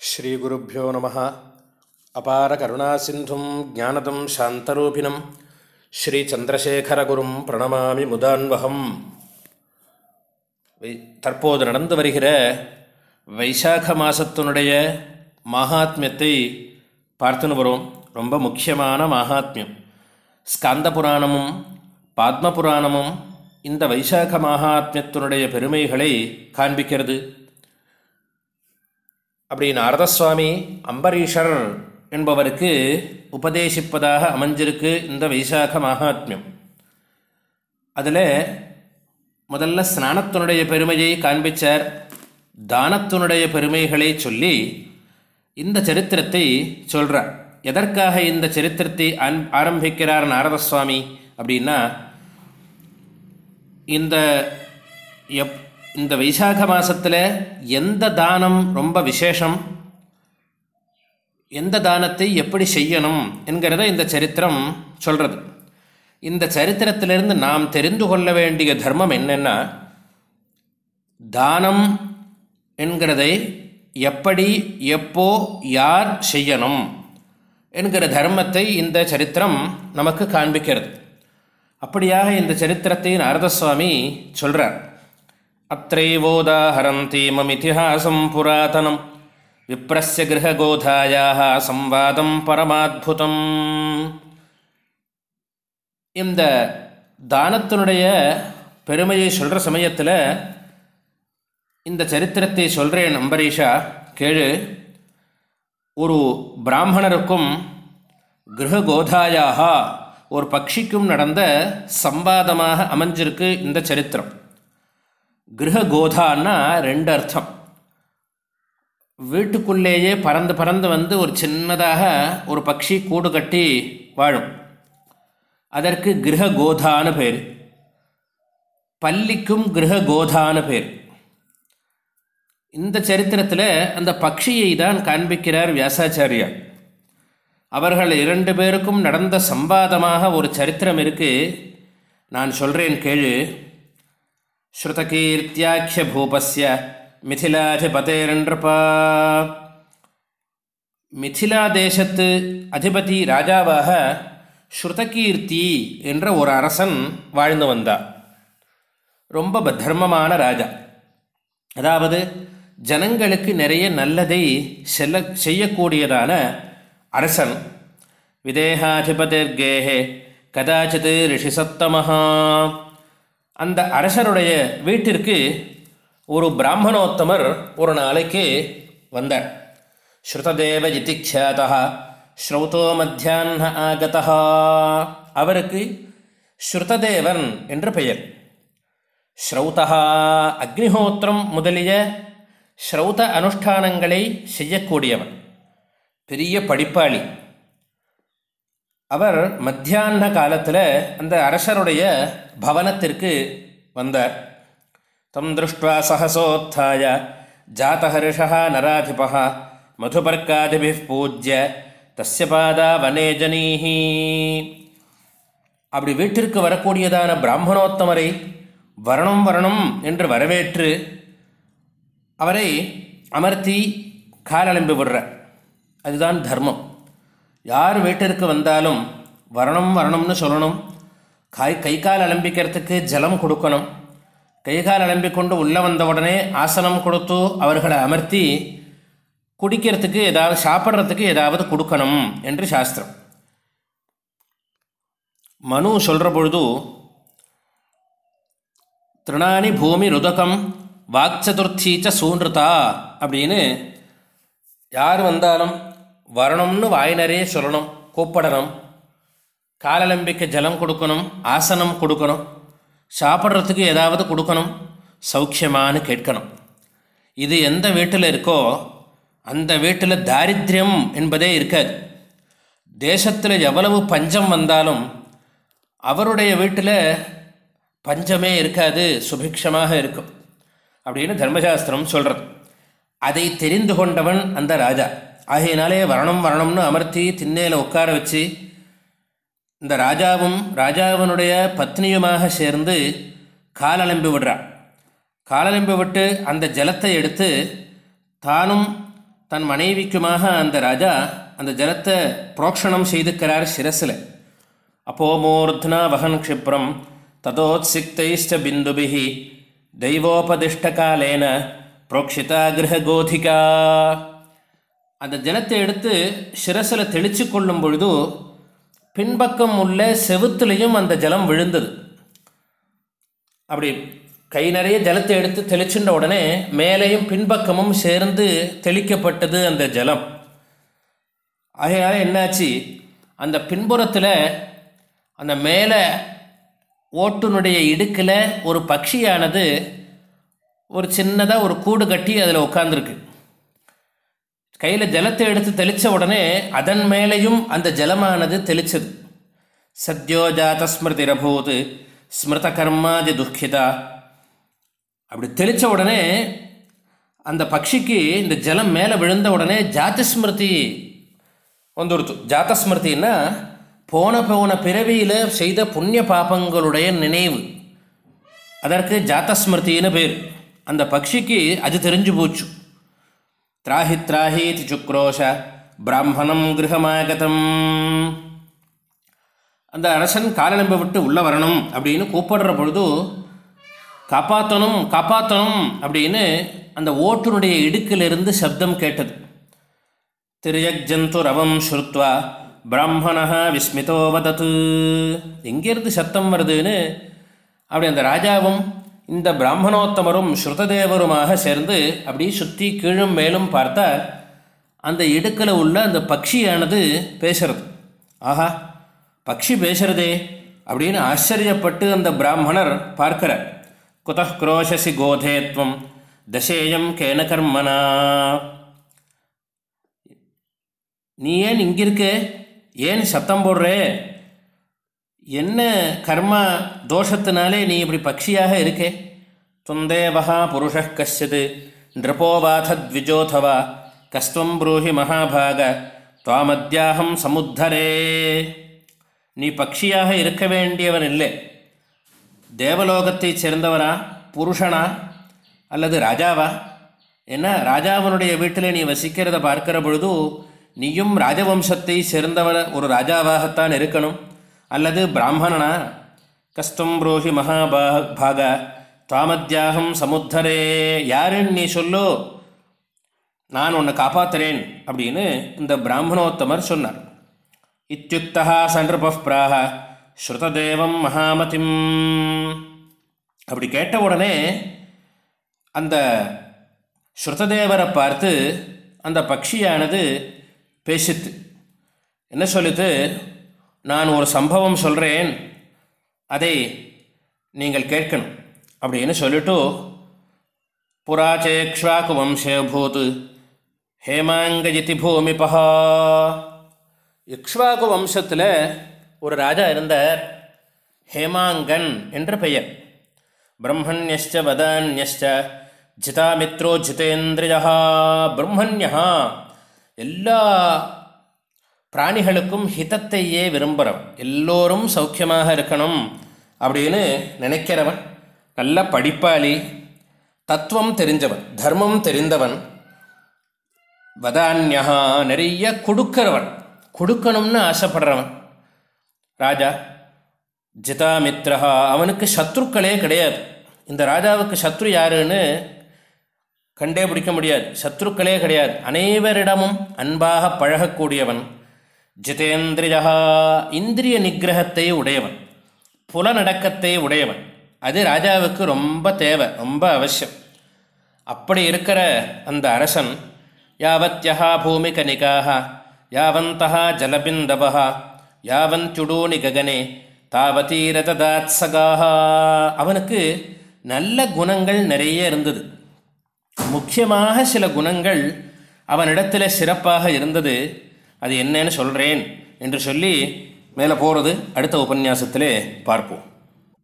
ஸ்ரீகுருப்போ நம. அபார கருணாசிந்தும் ஜானதம் சாந்தரூபிணம். ஸ்ரீச்சந்திரசேகரகுரும் பிரணமாமி முதான்வகம். தற்போது நடந்து வருகிற வைசாக மாதத்தினுடைய மகாத்மியத்தை பார்த்துன்னு வரும். ரொம்ப முக்கியமான மகாத்மியம். ஸ்கந்த புராணமும் பத்ம புராணமும் இந்த வைசாக மகாத்மியத்தினுடைய பெருமைகளை காண்பிக்கிறது. அப்படி நாரதசுவாமி அம்பரீஷர் என்பவருக்கு உபதேசிப்பதாக அமைஞ்சிருக்கு இந்த வைசாக மகாத்மியம். அதில் முதல்ல ஸ்நானத்தினுடைய பெருமையை காண்பிச்சார். தானத்தினுடைய பெருமைகளை சொல்லி இந்த சரித்திரத்தை சொல்கிறார் எதற்காக இந்த சரித்திரத்தை ஆன் ஆரம்பிக்கிறார் நாரதசுவாமி அப்படின்னா இந்த எப் இந்த வைசாக மாதத்தில் எந்த தானம் ரொம்ப விசேஷம்? எந்த தானத்தை எப்படி செய்யணும் என்கிறத இந்த சரித்திரம் சொல்கிறது இந்த சரித்திரத்திலிருந்து நாம் தெரிந்து கொள்ள வேண்டிய தர்மம் என்னென்னா தானம் என்கிறதை எப்படி எப்போ யார் செய்யணும் என்கிற தர்மத்தை இந்த சரித்திரம் நமக்கு காண்பிக்கிறது. அப்படியாக இந்த சரித்திரத்தை நாரதசுவாமி சொல்கிறார் அத்தைவோதாஹரந்தி மமிதிஹாசம் புராதனம் விப்ரஸ்ய கிரககோதாயாக சம்வாதம் பரமாத்புதம் இந்த தானத்தினுடைய பெருமையை சொல்கிற சமயத்தில் இந்த சரித்திரத்தை சொல்கிறேன் அம்பரீஷா கேழு ஒரு பிராமணருக்கும் கிரககோதாயாக ஒரு பக்ஷிக்கும் நடந்த சம்பாதமாக அமைஞ்சிருக்கு இந்த சரித்திரம். கிரககோதான்னா ரெண்டு அர்த்தம் வீட்டுக்குள்ளேயே பறந்து பறந்து வந்து ஒரு சின்னதாக ஒரு பக்ஷி கூடு கட்டி வாழும். அதற்கு கிரககோதான்னு பேர். பள்ளிக்கும் கிரககோதான்னு பேர். இந்த சரித்திரத்தில் அந்த பக்ஷியை தான் காண்பிக்கிறார் வியாசாச்சாரியா. அவர்கள் இரண்டு பேருக்கும் நடந்த சம்பாதமாக ஒரு சரித்திரம் இருக்குது நான் சொல்கிறேன் கேளு. ஸ்ருதகீர்த்தியாக்கிய பூபஸ்ய மிதிலாதிபதேரன்றப்பா மிதிலா தேசத்து அதிபதி ராஜாவாக ஸ்ருதகீர்த்தி என்ற ஒரு அரசன் வாழ்ந்து வந்தார் ரொம்ப தர்மமான ராஜா. அதாவது ஜனங்களுக்கு நிறைய நல்லதை செல்ல செய்யக்கூடியதான அரசன். விதேகாதிபதிர்கேஹே கதாச்சித் ரிஷிசத்தமஹா. அந்த அரசருடைய வீட்டிற்கு ஒரு பிராமணோத்தமர் ஒரு நாளைக்கு வந்தார். ஸ்ருததேவ இதிக்ஷாதா ஸ்ரௌதோ மத்தியான ஆகதா அவருக்கு ஸ்ருததேவன் என்று பெயர். ஸ்ரௌதா அக்னிஹோத்திரம் முதலிய ஸ்ரௌத அனுஷ்டானங்களை செய்யக்கூடியவன். பெரிய படிப்பாளி. அவர் மத்தியான காலத்தில் அந்த அரசருடைய பவனத்திற்கு வந்தார். தம் திருஷ்டுவா சகசோத்தாய ஜாத்தஹர்ஷா நராதிபா மதுபர்க்காதிபி பூஜ்ய தஸ்ய பாதா வனேஜனீஹி அப்படி வீட்டிற்கு வரக்கூடியதான பிராமணோத்தமரை வரணும் வரணும் என்று வரவேற்று அவரை அமர்த்தி காலெலும்பி விடுற அதுதான் தர்மம். யார் வீட்டிற்கு வந்தாலும் வரணும் வரணும்னு சொல்லணும். காய் கை கால் அலம்பிக்கிறதுக்கு ஜலம் கொடுக்கணும். கை கால் அலம்பிக்கொண்டு உள்ளே வந்த உடனே ஆசனம் கொடுத்து அவர்களை அமர்த்தி குடிக்கிறதுக்கு ஏதாவது சாப்பிட்றதுக்கு ஏதாவது கொடுக்கணும் என்று சாஸ்திரம். மனு சொல்கிற பொழுது திருணானி பூமி ருதகம் வாக்சதுர்த்தீச்ச சூன்றுதா அப்படின்னு யார் வந்தாலும் வரணும்னு வாயினரே சொல்லணும் கூப்பிடணும். காலலம்பிக்க ஜலம் கொடுக்கணும் ஆசனம் கொடுக்கணும். சாப்பிட்றதுக்கு ஏதாவது கொடுக்கணும் சௌக்கியமானு கேட்கணும். இது எந்த வீட்டில் இருக்கோ அந்த வீட்டில் தாரித்யம் என்பதே இருக்காது. தேசத்தில் எவ்வளவு பஞ்சம் வந்தாலும் அவருடைய வீட்டில் பஞ்சமே இருக்காது சுபிக்ஷமாக இருக்கும். அப்படின்னு தர்மசாஸ்திரம் சொல்கிறது அதை தெரிந்து கொண்டவன் அந்த ராஜா. ஆகையினாலே வரணும் வரணும்னு அமர்த்தி திண்ணையில் உட்கார வச்சு இந்த ராஜாவும் ராஜாவினுடைய பத்னியுமாக சேர்ந்து காலலம்பி விடுறான் காலலம்பி விட்டு அந்த ஜலத்தை எடுத்து தானும் தன் மனைவிக்குமாக அந்த ராஜா அந்த ஜலத்தை புரோக்ஷணம் செய்துக்கிறார் சிரசில். அப்போ மூர்த்னா வகன் க்ஷிப்ரம் ததோத்சிக்தைஷ்ட பிந்துபிஹி தெய்வோபதிஷ்ட காலேன புரோக்ஷிதா கிரகோதிகா அந்த ஜலத்தை எடுத்து சிரசில் தெளித்து கொள்ளும் பொழுது பின்பக்கம் உள்ள செவுத்துலேயும் அந்த ஜலம் விழுந்தது. அப்படி கை நிறைய ஜலத்தை எடுத்து தெளிச்சுட்ட உடனே மேலேயும் பின்பக்கமும் சேர்ந்து தெளிக்கப்பட்டது அந்த ஜலம். ஆகையால் என்னாச்சு? அந்த பின்புறத்தில் அந்த மேலே ஓட்டுனுடைய இடுக்கில் ஒரு பட்சியானது ஒரு சின்னதாக ஒரு கூடு கட்டி அதில் உட்காந்துருக்கு கையில் ஜலத்தை எடுத்து தெளித்த உடனே அதன் மேலேயும் அந்த ஜலமானது தெளிச்சது. சத்யோ ஜாத ஸ்மிருதிரபூத் ஸ்மிருத கர்மாதி துக்கிதா. அப்படி தெளித்த உடனே அந்த பட்சிக்கு இந்த ஜலம் மேலே விழுந்த உடனே ஜாத்திஸ்மிருதி வந்துடுத்து. ஜாதஸ்மிருத்தின்னா போன போன பிறவியில் செய்த புண்ணிய பாபங்களுடைய நினைவு. அதற்கு ஜாத்தஸ்மிருதின்னு பேர். அந்த பட்சிக்கு அது தெரிஞ்சு போச்சு. திராஹி திராஹீதி சுக்ரோஷ பிராமணம் கிரகமாகதம் அந்த அரசன் காலநம்ப விட்டு உள்ளே வரணும் அப்படின்னு கூப்பிடுற பொழுது காப்பாற்றணும் காப்பாற்றணும் அப்படின்னு அந்த ஓட்டுனுடைய இடுக்கிலிருந்து சப்தம் கேட்டது. திருயக்ஜந்து ரவம் ஸ்ருத்வா பிராமணா விஸ்மிதோ வதத்து. எங்கேருந்து சத்தம் வருதுன்னு அப்படி அந்த ராஜாவும் இந்த பிராமணோத்தமரும் ஸ்ருததேவருமாக சேர்ந்து அப்படி சுற்றி கீழும் மேலும் பார்த்தா அந்த இடுக்கில் உள்ள அந்த பக்ஷியானது பேசுறது. ஆஹா பக்ஷி பேசுறதே அப்படின்னு ஆச்சரியப்பட்டு அந்த பிராமணர் பார்க்கிறார். குத குரோஷசி கோதேத்வம் தசேயம் கேன கர்மனா நீ ஏன் இங்கே இருக்க ஏன் சத்தம் போடுறே? என்ன கர்மா தோஷத்தினாலே நீ இப்படி பக்ஷியாக இருக்கே? துந்தேவகா புருஷ கஷ்யது. நிருபோவாத்விஜோதவா கஸ்துவம் ப்ரூஹி மகாபாக. துவாமத்யாகம் சமுத்தரே. நீ பக்ஷியாக இருக்க வேண்டியவன் இல்லை தேவலோகத்தைச் சேர்ந்தவனா? புருஷனா? அல்லது ராஜாவா? என்ன ராஜாவனுடைய வீட்டில் நீ வசிக்கிறத பார்க்கிற பொழுது நீயும் ராஜவம்சத்தை சேர்ந்தவன ஒரு ராஜாவாகத்தான் இருக்கணும். அல்லது பிராமணனா? கஸ்தம் ப்ரோஹி மகாபா பாக தாமத்யாகம் சமுத்தரே. யாருன்னு நீ சொல்லு. நான் உன்னை காப்பாற்றுறேன் அப்படின்னு இந்த பிராமணோத்தமர் சொன்னார். இத்தியுக்தா சன்றுபப்ராக ஸ்ருததேவம் மகாமதிம். அப்படி கேட்ட உடனே அந்த ஸ்ருததேவரை பார்த்து அந்த பக்ஷியானது பேசித்து என்ன சொல்லுது? நான் ஒரு சம்பவம் சொல்கிறேன் அதை நீங்கள் கேட்கணும். அப்படின்னு சொல்லிட்டு புராச்சேக்ஷ்வாக்கு வம்சே ஹேமாங்கஜிதி பூமிபா இக்ஷ்வாகு வம்சத்தில் ஒரு ராஜா இருந்தார். ஹேமாங்கன் என்ற பெயர். பிரம்மண்யஷ்ட வதான்யஷ்ட ஜிதாமித்ரோ ஜிதேந்திரியா பிரம்மண்யா எல்லா பிராணிகளுக்கும் ஹிதத்தையே விரும்புகிறவன் எல்லோரும் சௌக்கியமாக இருக்கணும் அப்படின்னு நினைக்கிறவன் நல்ல படிப்பாளி தத்துவம் தெரிஞ்சவன் தர்மம் தெரிந்தவன் வதான்யா நிறைய கொடுக்கிறவன் கொடுக்கணும்னு ஆசைப்படுறவன். ராஜா ஜிதாமித்ரஹா அவனுக்கு சத்ருக்களே கிடையாது. இந்த ராஜாவுக்கு சத்ரு யாருன்னு கண்டே பிடிக்க முடியாது. சத்ருக்களே கிடையாது. அனைவரிடமும் அன்பாக பழகக்கூடியவன். ஜிதேந்திரியா இந்திரிய நிகிரகத்தை உடையவன் புலநடக்கத்தை உடையவன். அது ராஜாவுக்கு ரொம்ப தேவை ரொம்ப அவசியம். அப்படி இருக்கிற அந்த அரசன் யாவத்யா பூமி கனிகாக யாவந்தா ஜலபிந்தவா யாவந்துடூனி ககனே தாவதீரதாத்சகாக அவனுக்கு நல்ல குணங்கள் நிறைய இருந்தது. முக்கியமாக சில குணங்கள் அவனிடத்தில் சிறப்பாக இருந்தது. அது என்னன்னு சொல்கிறேன் என்று சொல்லி மேலே போகிறது அடுத்த உபன்யாசத்திலே பார்ப்போம்.